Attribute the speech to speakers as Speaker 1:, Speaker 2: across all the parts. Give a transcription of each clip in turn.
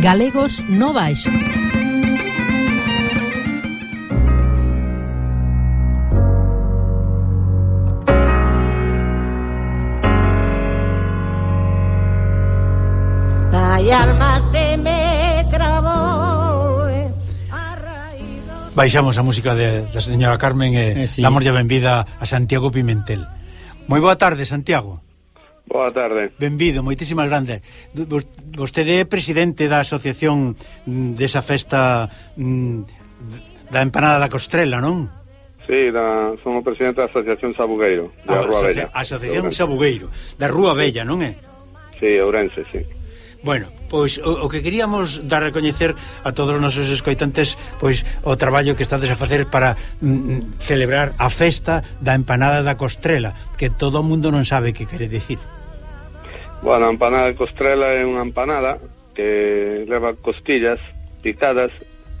Speaker 1: Galegos no Baixo.
Speaker 2: Ai, alma se me trabou eh,
Speaker 3: Baixamos a música de, da señora Carmen e
Speaker 4: eh, eh,
Speaker 3: sí. damoslle benvida a Santiago Pimentel Moi boa tarde, Santiago
Speaker 5: Boa tarde.
Speaker 3: Benvido, moitísimas grandes. Vostede é presidente da asociación mm, desa festa mm, da empanada da Costrela, non?
Speaker 5: Sí, da, son o presidente da Asociación Sabugueiro, da ah, Rúa Bella.
Speaker 3: Asociación Sabugueiro, da Rúa Bella, non é?
Speaker 5: Sí, Ourense, sí.
Speaker 3: Bueno, pois o, o que queríamos dar a coñecer a todos os nosos escoitantes pois o traballo que estades a facer para mm, mm celebrar a festa da empanada da costrela, que todo o mundo non sabe que quere decir.
Speaker 5: Bueno, a empanada de costrela é unha empanada que leva costillas picadas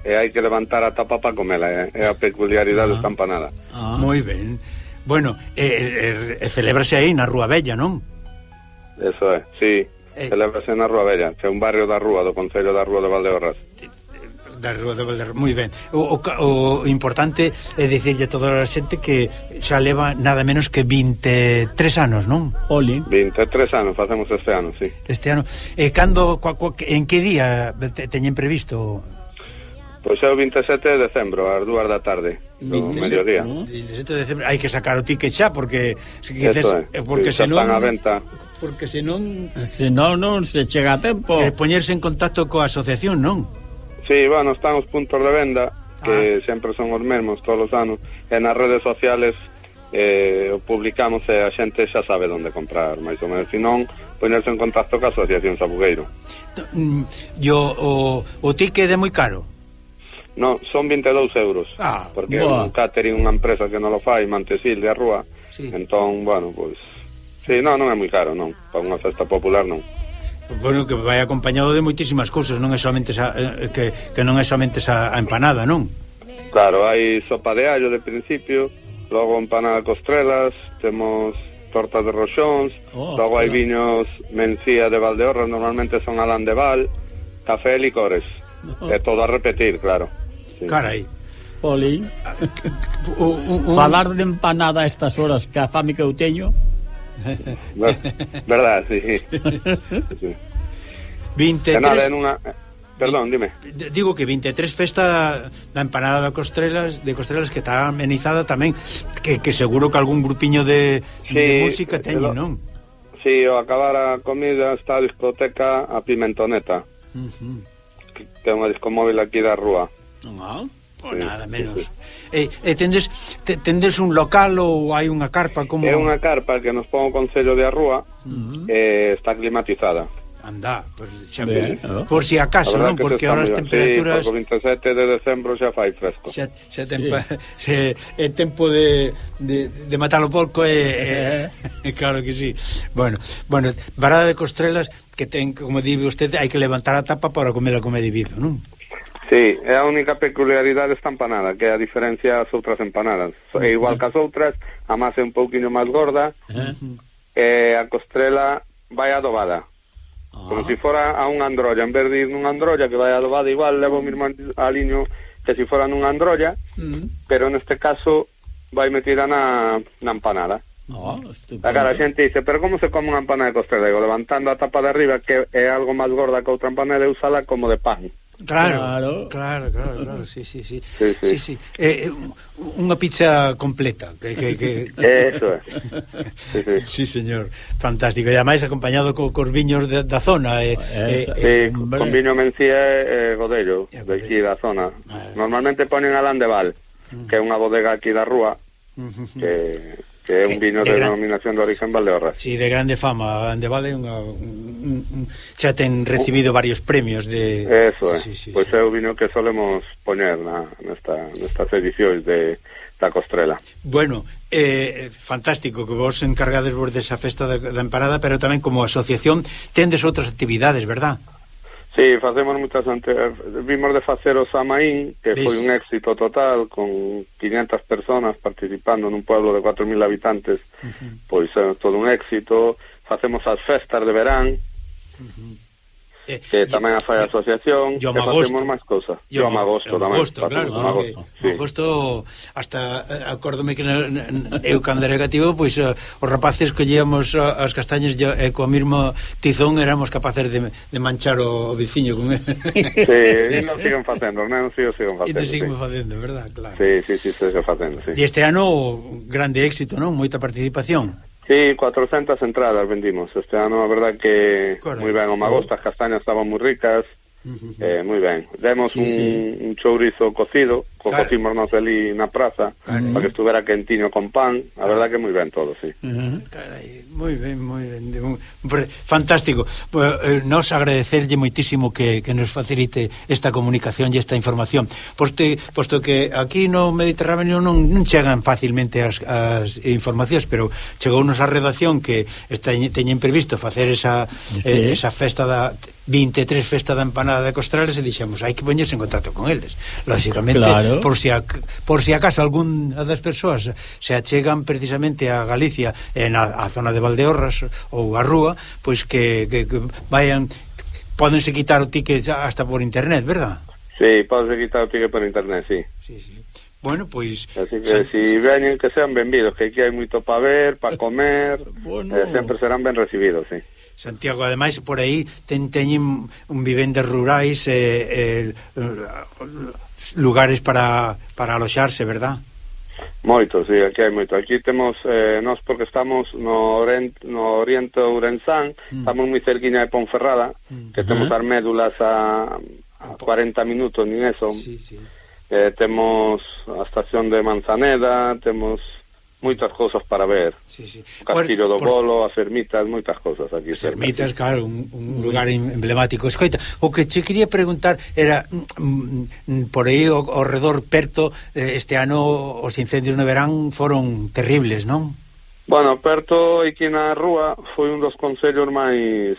Speaker 5: e hai que levantar a tapa para comela, eh. é a peculiaridade ah, desta empanada.
Speaker 4: Ah.
Speaker 3: Moi ben. Bueno, e, e, e celebrase aí na Rúa Bella, non?
Speaker 5: Eso é, sí.
Speaker 3: Eh,
Speaker 5: celebrase na Rúa Bella, que é un barrio da Rúa, do Concello da Rúa de Valdeorras
Speaker 3: da Rúa de Valder, moi ben. O, o, o importante é dicirlle a toda a xente que xa leva nada menos que 23 anos, non?
Speaker 4: Oli.
Speaker 5: 23 anos, facemos este ano, sí.
Speaker 3: Este ano. E cando, cua, cua, en que día te, teñen previsto
Speaker 5: Pois é o 27 de decembro, ás dúas da tarde, do
Speaker 3: 27,
Speaker 5: mediodía.
Speaker 4: ¿no?
Speaker 3: 27 de decembro, hai que sacar o ticket xa, porque se quises,
Speaker 5: é, eh, porque
Speaker 3: se
Speaker 5: non... a venta.
Speaker 3: Porque senón...
Speaker 4: Senón non se chega a tempo.
Speaker 3: Que poñerse en contacto coa asociación, non?
Speaker 5: Sí, bueno, están os puntos de venda que
Speaker 3: ah.
Speaker 5: sempre son os mesmos todos os anos e nas redes sociales eh, o publicamos e a xente xa sabe onde comprar máis ou menos, se non ponerse en contacto ca Asociación Sabugueiro
Speaker 3: mm, Yo, o, o ticket é moi caro?
Speaker 5: Non, son 22 euros
Speaker 3: ah,
Speaker 5: porque
Speaker 4: boa.
Speaker 5: un catering unha empresa que non lo fai Mantesil de Arrúa
Speaker 3: sí.
Speaker 5: entón, bueno, pois pues, sí, non, non é moi caro, non para unha festa popular non
Speaker 3: bueno, que vai acompañado de moitísimas cousas, non é somente esa, eh, que, que non é somente esa empanada, non?
Speaker 5: Claro, hai sopa de allo de principio, logo empanada costrelas, temos tortas de roxóns,
Speaker 4: oh,
Speaker 5: logo hai viños mencía de Valdeorras, normalmente son alán de Val, café e licores.
Speaker 4: Oh.
Speaker 5: É todo a repetir, claro. Sí.
Speaker 3: Carai.
Speaker 4: Oli,
Speaker 3: o,
Speaker 4: falar de empanada a estas horas que a fame que eu teño...
Speaker 5: Verdad, sí. sí.
Speaker 3: 23...
Speaker 5: Nada, en una... Eh, perdón, dime.
Speaker 3: Digo que 23 festa da empanada de Costrelas, de Costrelas que está amenizada tamén, que, que seguro que algún grupiño de,
Speaker 5: sí,
Speaker 3: de música
Speaker 5: eh, teño,
Speaker 3: non?
Speaker 5: Sí, ao acabar a comida está a discoteca a Pimentoneta.
Speaker 3: Uh -huh.
Speaker 5: Que é unha discomóvil aquí da rúa.
Speaker 3: Non, Uh
Speaker 5: -huh.
Speaker 3: Pois
Speaker 5: nada,
Speaker 3: menos. E, e tendes, te, tendes un local ou hai unha carpa como...
Speaker 5: É unha carpa que nos pon o Concello de Arrúa, uh -huh. eh, está climatizada.
Speaker 3: Anda, pues, xa,
Speaker 4: ben, por,
Speaker 3: por si acaso, non? Porque ahora as temperaturas...
Speaker 5: Sí, porque 27 de decembro xa fai fresco.
Speaker 3: Xa, xa tempa, sí. se, é tempo de, de, de matar o porco, é, é, claro que sí. Bueno, bueno, varada de costrelas que ten, como di usted, hai que levantar a tapa para comer a comer de vivo, non?
Speaker 5: Sí, é a única peculiaridade esta empanada, que é a diferencia das outras empanadas. É igual que as outras, a masa é un pouquiño máis gorda, e a costrela vai adobada. Como se si fora a unha androlla, en vez de ir nunha androlla que vai adobada igual, levo o irmán aliño que se si fora nunha androlla, pero neste caso vai metida na, na empanada. Oh, estupendo. A xente dice, pero como se come unha empanada de costrela? Digo, levantando a tapa de arriba, que é algo máis gorda que outra empanada, e usala como de pan.
Speaker 3: Claro,
Speaker 4: claro,
Speaker 3: claro, claro, claro sí, sí, sí.
Speaker 5: sí, sí.
Speaker 3: sí, sí. Eh, eh unha pizza completa, que que que
Speaker 5: Eso é. Sí, sí.
Speaker 3: sí, señor. Fantástico. E ademais acompañado co cos viños de, da zona, eh, eh,
Speaker 5: sí,
Speaker 4: eh
Speaker 5: con viño Mencía e eh, godello, de aquí da zona. Normalmente ponen a Landeval, que é unha bodega aquí da rúa, que que é un vino
Speaker 3: de,
Speaker 5: de
Speaker 3: gran...
Speaker 5: denominación de origen Valdeorras.
Speaker 3: Si, sí, de grande fama, Andevale unha, un, un, xa ten recibido varios premios de
Speaker 5: Eso é.
Speaker 3: Sí, sí,
Speaker 5: pois pues
Speaker 3: sí.
Speaker 5: é o vino que solemos poñer na nesta nestas edicións de da Costrela.
Speaker 3: Bueno, eh, fantástico que vos encargades vos desa festa da, da emparada, pero tamén como asociación tendes outras actividades, verdad?
Speaker 5: Sí, facemos moitas ante... vimos de facer o Samaín, que
Speaker 3: Ves.
Speaker 5: foi un éxito total con 500 personas participando nun pueblo de 4000 habitantes. Uh -huh. Pois é todo un éxito. Facemos as festas de verán. Uh -huh.
Speaker 3: Eh,
Speaker 5: que tamén a fai a asociación,
Speaker 3: yo
Speaker 5: que facemos máis cousas.
Speaker 3: Yo,
Speaker 5: yo
Speaker 3: amagosto
Speaker 5: tamén.
Speaker 3: Amagosto, claro.
Speaker 5: Ah,
Speaker 3: Que,
Speaker 5: sí.
Speaker 3: agosto hasta, eh, acórdome que eu cando era negativo, pois pues, os rapaces collíamos eh, as castañas yo, e coa mesmo tizón éramos capaces de, de manchar o, o viciño con él.
Speaker 5: Sí, sí, non siguen facendo, non siguen facendo.
Speaker 3: E te
Speaker 5: siguen
Speaker 3: sí. facendo, verdad, claro.
Speaker 5: Sí, sí, sí, siguen facendo, sí.
Speaker 3: E este ano, grande éxito, non? Moita participación.
Speaker 5: Sí, 400 entradas vendimos. Este ano, a verdad que
Speaker 3: Corre.
Speaker 5: moi ben, o magostas, oh. castañas estaban moi ricas, Eh, moi ben. Demos
Speaker 4: sí,
Speaker 5: un,
Speaker 4: sí.
Speaker 5: un chourizo cocido, co
Speaker 3: claro.
Speaker 5: cocimos nos ali na praza,
Speaker 3: Carai.
Speaker 5: para que estuvera quentiño con pan, a verdad que moi ben todo, sí.
Speaker 4: Uh -huh.
Speaker 3: Carai, moi ben, moi ben. De un... Fantástico. Pues, eh, nos agradecerlle moitísimo que, que nos facilite esta comunicación e esta información, poste, posto que aquí no Mediterráneo non, non chegan facilmente as, as informacións, pero chegou nos a redacción que está, teñen previsto facer esa,
Speaker 4: sí.
Speaker 3: eh, esa festa da 23 festa da empanada de Costrales e dixemos, hai que poñerse en contacto con eles. Lóxicamente,
Speaker 4: claro.
Speaker 3: por si por si acaso algún das persoas se achegan precisamente a Galicia en a, a zona de Valdeorras ou a Rúa, pois que, que, que vayan pódense quitar o ticket hasta por internet, verdad?
Speaker 5: Sí, pódense quitar o ticket por internet, sí.
Speaker 3: Sí, sí. Bueno, pois...
Speaker 5: Así que se, si veñen que sean benvidos, que aquí hai moito para ver, para eh, comer,
Speaker 4: bueno.
Speaker 5: eh, sempre serán ben recibidos, sí.
Speaker 3: Santiago, ademais, por aí ten, teñen un vivendas rurais eh, eh, lugares para, para aloxarse, verdad?
Speaker 5: Moito, sí, aquí hai moito. Aquí temos, eh, nós porque estamos no, orent, no oriente Ourensán,
Speaker 3: mm.
Speaker 5: estamos moi cerquiña de Ponferrada, mm. que temos uh -huh. as médulas a, a 40 minutos, nin eso.
Speaker 3: Sí, sí.
Speaker 5: Eh, temos a estación de Manzaneda, temos moitas cousas para ver.
Speaker 3: Sí, sí.
Speaker 5: O Castillo
Speaker 3: por, do
Speaker 5: Bolo, por... as ermitas, moitas cousas aquí.
Speaker 3: As ermitas, claro, un, un lugar emblemático. Escoita, o que che quería preguntar era mm, mm por aí ao, ao redor perto eh, este ano os incendios no verán foron terribles, non?
Speaker 5: Bueno, perto aquí na rúa foi un dos concellos máis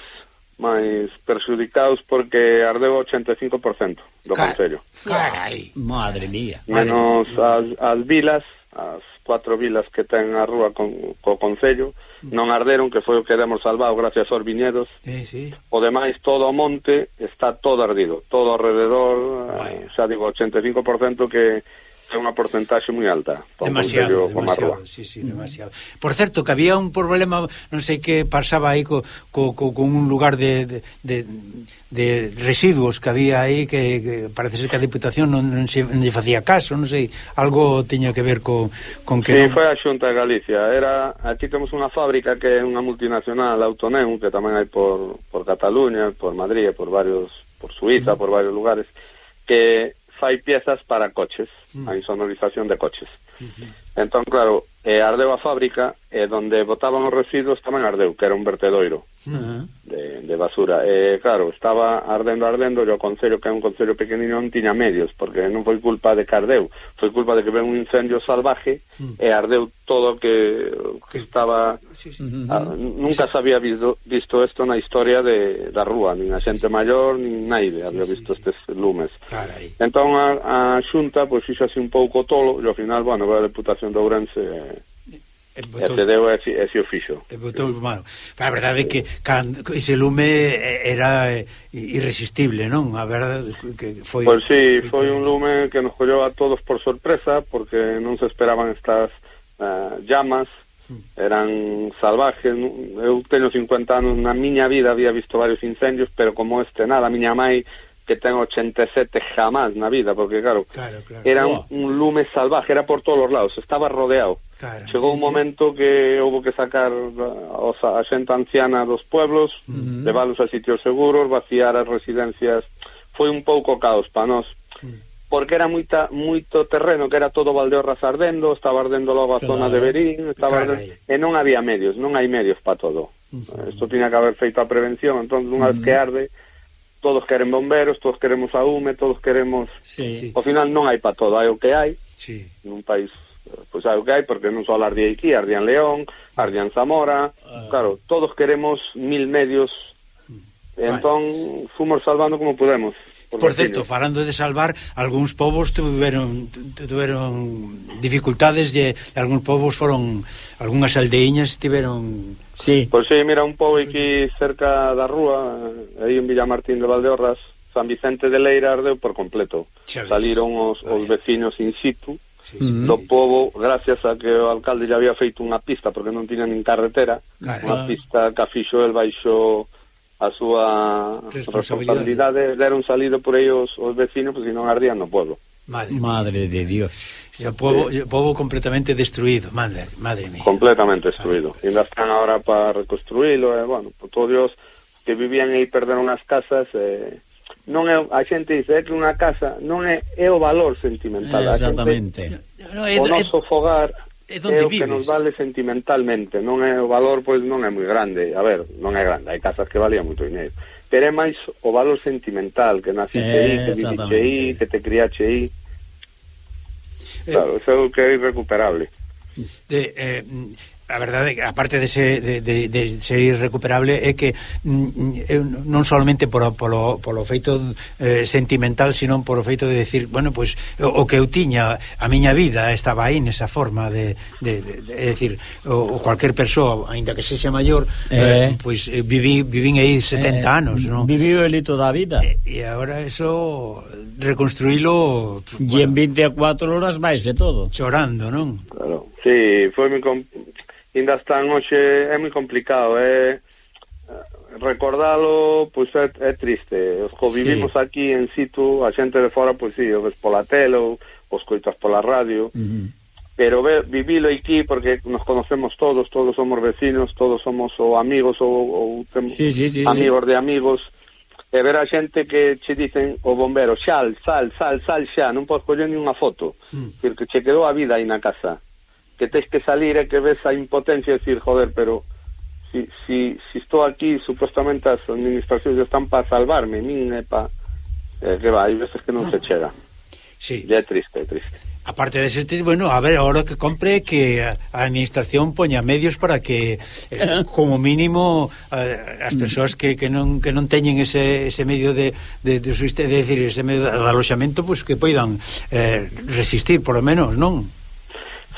Speaker 5: máis perxudicados porque ardeu 85% do
Speaker 3: Car
Speaker 5: concello.
Speaker 3: Carai,
Speaker 4: madre mía.
Speaker 5: Menos madre mía. as, as vilas, as cuatro vilas que ten a rúa con, co Concello, mm. non arderon, que foi o que demos salvado gracias aos viñedos.
Speaker 3: Sí, sí.
Speaker 5: O demais, todo o monte está todo ardido, todo alrededor, eh, xa digo, 85% que é unha porcentaxe moi alta.
Speaker 3: Demasiado, demasiado, sí, sí, demasiado. Por certo, que había un problema, non sei que pasaba aí co, co, co, con un lugar de, de, de, de residuos que había aí que, que parece ser que a Diputación non, non, se, non lle facía caso, non sei, algo tiña que ver co, con que...
Speaker 5: Sí,
Speaker 3: non...
Speaker 5: foi a Xunta de Galicia. Era, aquí temos unha fábrica que é unha multinacional, Autoneum, que tamén hai por, por Cataluña, por Madrid, por varios, por Suiza, uh -huh. por varios lugares, que fai piezas para coches a insonorización de coches. Uh -huh. Entón, claro, eh, ardeu a fábrica e donde onde botaban os residuos tamén ardeu, que era un vertedoiro
Speaker 4: uh -huh.
Speaker 5: de, de basura. E, eh, claro, estaba ardendo, ardendo, e o concello, que é un concello pequenino, non tiña medios, porque non foi culpa de que ardeu, foi culpa de que ven un incendio salvaje uh -huh. e ardeu todo que, que estaba...
Speaker 3: Sí, sí.
Speaker 4: Uh
Speaker 5: ah, -huh. a, nunca sí. se había visto, visto esto na historia de, da rúa, nin a xente maior, nin naide había visto estes lumes.
Speaker 3: Carai.
Speaker 5: Entón, a, a xunta, pois, pues, fixo así un pouco tolo e ao final, bueno, a Deputación de Ourense e,
Speaker 3: botou,
Speaker 5: e cedeu e, e si o fixo
Speaker 3: e botou, bueno, a verdade é que can, ese lume era irresistible, non? a verdade que foi...
Speaker 5: Pois sí, foi, foi un lume que nos collou a todos por sorpresa porque non se esperaban estas uh, llamas. Mm. Eran salvajes eu teño 50 anos na miña vida había visto varios incendios pero como este nada, a miña mai que ten 87 jamás na vida, porque claro,
Speaker 3: claro, claro.
Speaker 5: era un, un lume salvaje, era por todos os lados, estaba rodeado.
Speaker 3: Claro,
Speaker 5: Chegou un momento sí. que houve que sacar os, a xente anciana dos pueblos, uh -huh. leválos a sitios seguros, vaciar as residencias. Foi un pouco caos para nós. Porque era moita, moito terreno, que era todo Valdeorras ardendo, estaba ardendo logo a
Speaker 4: claro.
Speaker 5: zona de eh. Berín, estaba ardendo, e non había medios, non hai medios para todo. Isto uh -huh. tiña que haber feito a prevención, entón, unha uh -huh. vez que arde, todos queren bomberos, todos queremos a UME, todos queremos...
Speaker 4: Sí.
Speaker 5: Ao final non hai para todo, hai o que hai.
Speaker 3: Sí.
Speaker 5: Nun país, pois hai o que hai, porque non só ardía aquí, ardían León, ardían Zamora... Uh... Claro, todos queremos mil medios, uh... entón vale. fomos salvando como podemos. Por,
Speaker 3: por certo, falando de salvar, algúns povos tuveron tuveron dificultades e algúns povos foron algunhas aldeíñas tiveron
Speaker 4: Sí.
Speaker 5: Pois pues sí, mira un pobo aquí cerca da rúa, aí en Villamartín de Valdeorras, San Vicente de Leira ardeu por completo.
Speaker 3: Chaves.
Speaker 5: Saliron os, os vecinos in situ
Speaker 3: sí,
Speaker 4: sí.
Speaker 5: do povo, gracias a que o alcalde ya había feito unha pista porque non tiña nin carretera, unha ah. pista que afixo el baixo a súa
Speaker 3: responsabilidade,
Speaker 5: deron salido por aí os, os vecinos, porque non ardían no pueblo.
Speaker 3: Madre,
Speaker 4: madre de Dios.
Speaker 3: O povo, o povo completamente destruído, madre, madre mía.
Speaker 5: Completamente destruído. E Ainda están agora para reconstruílo, e, eh, bueno, por todos os que vivían aí perderon as casas, eh, non é a xente dice é que unha casa non é, é o valor sentimental. Exactamente. A xente,
Speaker 4: no,
Speaker 3: no, é,
Speaker 5: o noso fogar
Speaker 3: é, donde
Speaker 5: é o
Speaker 3: vives.
Speaker 5: que nos vale sentimentalmente, non é o valor pois non é moi grande, a ver, non é grande, hai casas que valían moito dinheiro, pero é máis o valor sentimental que naciste aí, que viviste aí, que te criaste
Speaker 3: eh. aí.
Speaker 5: Claro, eh, eso é o que é irrecuperable.
Speaker 3: Eh, eh, a verdade que aparte de, ser, de, de, de ser irrecuperable é que mm, mm non solamente por, polo, polo feito eh, sentimental, sino por o feito de decir, bueno, pois pues, o, o que eu tiña a miña vida estaba aí nesa forma de, de, de, de, de decir, o, o cualquier persoa, aínda que sexa maior, eh,
Speaker 4: eh,
Speaker 3: pois viví, vivín aí 70 eh, anos, non?
Speaker 4: Viviu el toda a vida.
Speaker 3: E, e agora eso reconstruílo bueno,
Speaker 4: e en 24 horas máis de todo.
Speaker 3: Chorando, non?
Speaker 5: Claro. Sí, foi mi, ainda están hoxe é moi complicado, ¿eh? é recordalo, pois é, é triste. Os que vivimos sí. aquí en situ, a xente de fora, pois si, sí, o ves pola tele, os coitas pola radio,
Speaker 4: uh -huh.
Speaker 5: pero ve, vivilo aquí porque nos conocemos todos, todos somos vecinos, todos somos ou amigos ou, ou temos
Speaker 4: sí, sí, sí,
Speaker 5: amigos sí. de amigos, e ver a xente que che dicen o bombero, xal, sal, sal, sal xa, non podes coller ni unha foto,
Speaker 3: mm.
Speaker 5: porque che quedou a vida aí na casa que tens que salir e que ves a impotencia e decir, joder, pero si, si, si estou aquí, supuestamente as administracións están para salvarme, nin é para... Eh, que va, hai veces que non se chega.
Speaker 3: Sí.
Speaker 5: E é triste, é triste.
Speaker 3: Aparte de ser triste, bueno, a ver, ahora que compre que a administración poña medios para que eh, como mínimo eh, as persoas que, que, non, que non teñen ese, ese medio de, de, de, de, de decir, ese medio de aloxamento, pues, que poidan eh, resistir, por lo menos, non?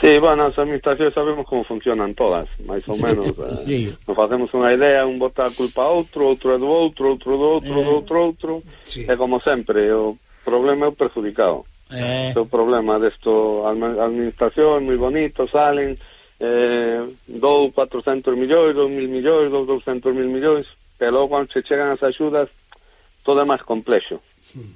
Speaker 5: Sí, bueno, as administracións sabemos como funcionan todas, máis ou menos. Eh.
Speaker 4: Sí.
Speaker 5: Nos facemos unha idea, un bota a culpa a outro, outro é do outro, outro do outro,
Speaker 4: eh.
Speaker 5: do outro, outro.
Speaker 3: Sí.
Speaker 5: E como sempre, o problema é o perjudicado.
Speaker 4: Eh.
Speaker 5: O problema desto, administración, moi bonito, salen, eh, dou 400 millóns, 2.000 millóns, dou 200.000 millóns, pero logo cando se chegan as axudas, todo é máis complexo.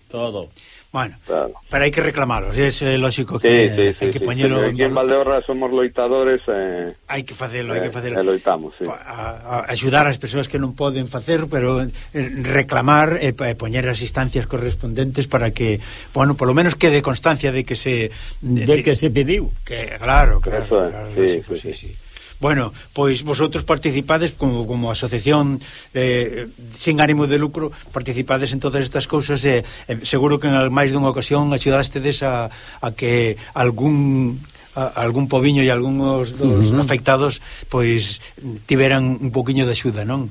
Speaker 4: Todo.
Speaker 3: Bueno,
Speaker 5: claro.
Speaker 3: pero hai que reclamalos, é eh, lógico que
Speaker 5: sí, sí,
Speaker 3: hai que
Speaker 5: sí,
Speaker 3: poñelo sí,
Speaker 5: Aquí en Valdeorra somos loitadores eh,
Speaker 3: Hai que facelo, hai que
Speaker 5: eh,
Speaker 3: facelo.
Speaker 5: Eh, loitamos, sí.
Speaker 3: A, a axudar as persoas que non poden facer, pero eh, reclamar e eh, eh poñer as instancias correspondentes para que, bueno, polo menos quede constancia de que se
Speaker 4: de, de que se pediu.
Speaker 3: Que claro, claro,
Speaker 5: Eso, claro,
Speaker 3: claro
Speaker 5: sí,
Speaker 3: lógico,
Speaker 5: sí,
Speaker 3: sí. sí. Bueno, pois vosotros participades como, como asociación eh, sin ánimo de lucro, participades en todas estas cousas e eh, eh, seguro que en máis dunha ocasión axudastedes a, a que algún a, algún poviño e algúns dos
Speaker 4: uh -huh.
Speaker 3: afectados pois tiveran un poquiño de axuda, non?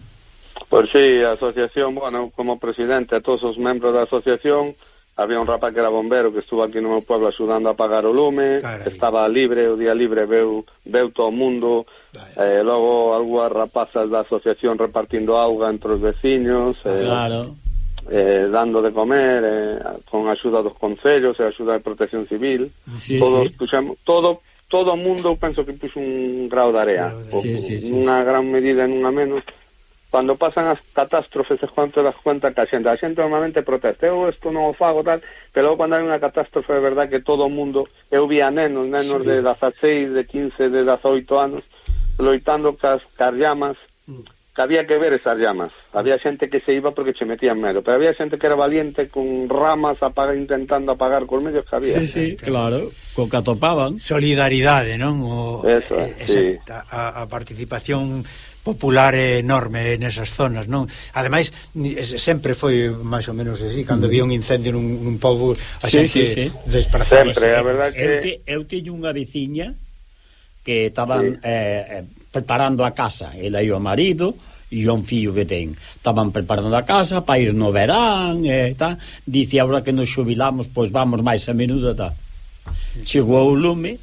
Speaker 5: Pois sí, a asociación, bueno, como presidente a todos os membros da asociación había un rapaz que era bombero que estuvo aquí no meu pueblo axudando a apagar o lume,
Speaker 3: Carai.
Speaker 5: estaba libre, o día libre veu, veu todo o mundo, eh, logo algunhas rapazas da asociación repartindo auga entre os veciños, eh,
Speaker 4: claro.
Speaker 5: eh, dando de comer, eh, con axuda dos concellos e axuda de protección civil,
Speaker 4: sí,
Speaker 5: todos
Speaker 4: sí.
Speaker 5: puxamos, todo todo o mundo eu penso que puxo un grau de area,
Speaker 4: sí, sí, sí,
Speaker 5: unha gran medida en unha menos, cando pasan as catástrofes é cuando te das cuenta que a xente, a xente normalmente protesta, oh, eu isto non o fago tal, pero logo cando hai unha catástrofe é verdad que todo o mundo, eu vi a nenos, nenos
Speaker 3: sí.
Speaker 5: de 16, de 15, de 18 anos, loitando cas, cas llamas, que había que ver esas llamas. Había xente que se iba porque che metían medo, pero había xente que era valiente con ramas apaga, intentando apagar con medios que había.
Speaker 4: Sí, sí, claro, co que atopaban.
Speaker 3: Solidaridade, non? O,
Speaker 5: Eso,
Speaker 3: eh, esa, sí. a, a participación popular é enorme nesas zonas, non? Ademais, sempre foi máis ou menos así, cando mm. había un incendio nun, nun pobo, a
Speaker 4: sí,
Speaker 3: xente
Speaker 4: sí, sí.
Speaker 3: desplazaba.
Speaker 5: Sempre, a
Speaker 4: verdade
Speaker 5: que...
Speaker 4: Eu, te, eu teño unha veciña que estaban...
Speaker 5: Sí.
Speaker 4: Eh, eh, preparando a casa, ela e o marido e un fillo que ten. Estaban preparando a casa para ir no verán e tal. Dice, agora que nos xubilamos, pois vamos máis a menudo tal. Chegou o lume,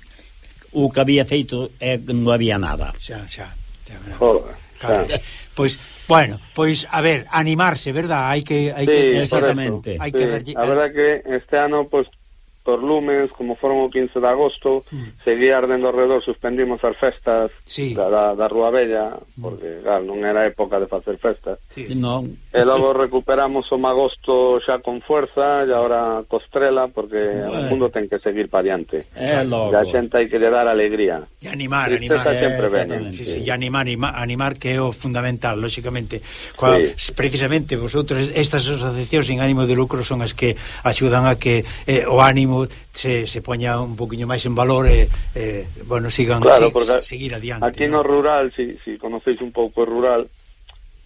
Speaker 4: o que había feito é que non había nada.
Speaker 3: Xa, xa. xa, xa. Claro. Pois, bueno, pois a ver, animarse, ¿verdad? Hai que hai
Speaker 5: sí,
Speaker 3: que
Speaker 4: exactamente.
Speaker 5: Hay
Speaker 3: que
Speaker 5: sí. A verdad que este ano pois pues, por lumes, como foron o 15 de agosto, mm. seguía ardendo ao redor, suspendimos as festas
Speaker 3: sí.
Speaker 5: da, da, da Rúa Bella, porque, claro, non era época de facer festas.
Speaker 3: Sí.
Speaker 4: Non.
Speaker 5: E logo recuperamos o magosto xa con fuerza, e agora costrela, porque
Speaker 4: bueno.
Speaker 5: o mundo ten que seguir pa diante. Eh,
Speaker 4: logo.
Speaker 5: E a xente hai que lle dar alegría.
Speaker 3: E animar,
Speaker 5: Tristeza
Speaker 3: animar.
Speaker 5: sempre eh,
Speaker 4: ven.
Speaker 3: Sí, sí, e animar, animar que é o fundamental, lóxicamente. Coa,
Speaker 5: sí.
Speaker 3: Precisamente, vosotros, estas asociacións sin ánimo de lucro son as que axudan a que eh, o ánimo turismo se, se poña un poquinho máis en valor e, eh, bueno, sigan
Speaker 5: claro, se,
Speaker 3: seguir adiante.
Speaker 5: Aquí no, no rural, si, si conocéis un pouco o rural,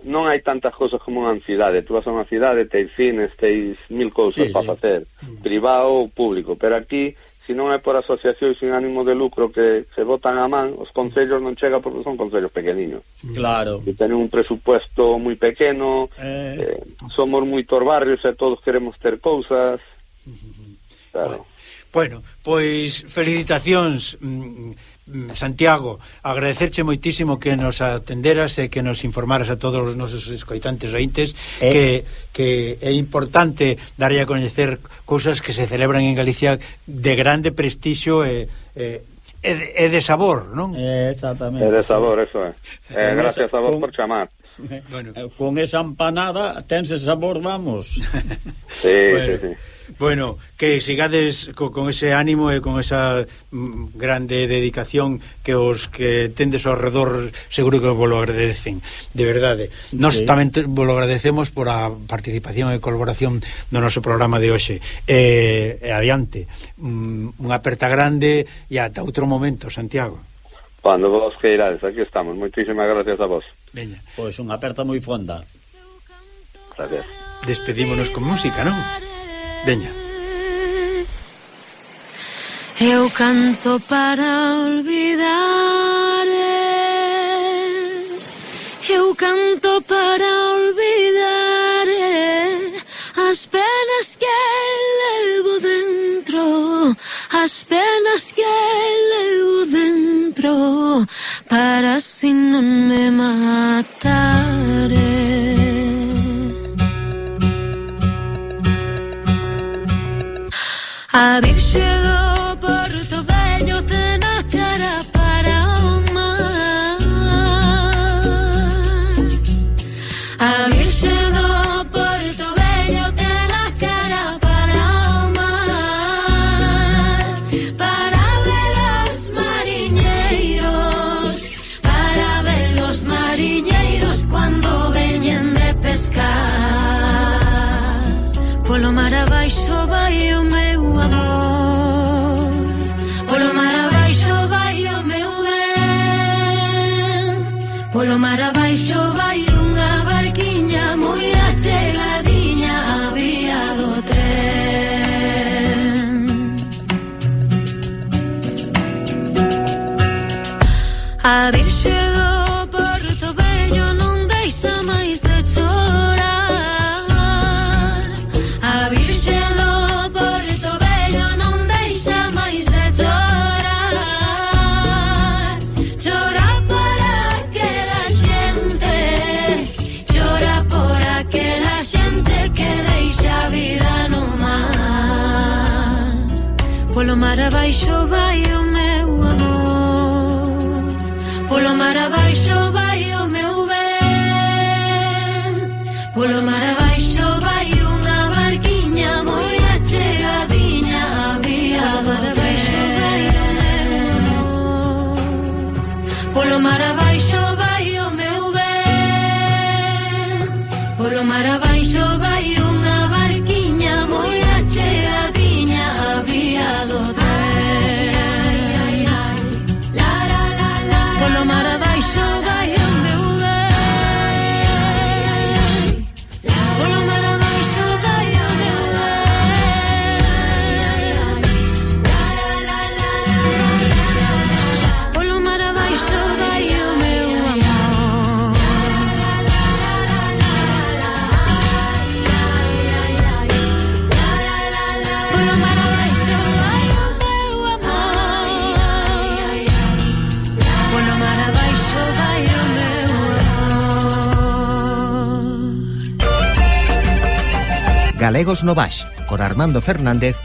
Speaker 5: non hai tantas cousas como unha cidade. Tú vas a unha cidade, teis cines, teis mil cousas
Speaker 4: sí,
Speaker 5: para
Speaker 4: sí.
Speaker 5: facer, mm. privado ou público, pero aquí se non é por asociacións sin ánimo de lucro que se votan a man, os concellos non chega porque son concellos pequeniños. Mm.
Speaker 4: Claro.
Speaker 5: Que tenen un presupuesto moi pequeno,
Speaker 4: eh...
Speaker 5: Eh, somos moitos barrios e todos queremos ter cousas. Uh -huh. Claro.
Speaker 3: Bueno, pois felicitacións mm, mm, Santiago, agradecerche moitísimo que nos atenderas e que nos informaras a todos os nosos escoitantes ointes
Speaker 4: eh,
Speaker 3: que, que é importante darlle a coñecer cousas que se celebran en Galicia de grande prestixio e, e e de sabor, non?
Speaker 4: Exactamente.
Speaker 5: É de sabor, eso é. Eh, gracias
Speaker 4: esa,
Speaker 5: a vos
Speaker 4: con,
Speaker 5: por chamar.
Speaker 3: Bueno.
Speaker 4: Con esa empanada tense sabor, vamos.
Speaker 5: sí,
Speaker 3: bueno.
Speaker 5: sí, sí.
Speaker 3: Bueno, que sigades co, con ese ánimo e con esa mm, grande dedicación que os que tendes ao redor seguro que vos lo agradecen, de verdade. Nos
Speaker 4: sí.
Speaker 3: tamén te, vos lo agradecemos por a participación e colaboración no noso programa de hoxe. E, eh, e adiante, mm, unha aperta grande e ata outro momento, Santiago.
Speaker 5: Cando vos queirades, aquí estamos. Moitísimas gracias a vos.
Speaker 3: Veña.
Speaker 4: Pois unha aperta moi fonda.
Speaker 5: Gracias.
Speaker 3: Despedímonos con música, non? Veña.
Speaker 1: Eu canto para olvidar Eu canto para olvidar As penas que levo dentro As penas que levo dentro Para si non me matare I make sure. Polo mar abaixo vai unha barquiña moi achegadiña a vía do tren. A Virxe Polo mar abaixo vai o meu amor. Polo mar abaixo
Speaker 6: galegos no Baix, con Armando Fernández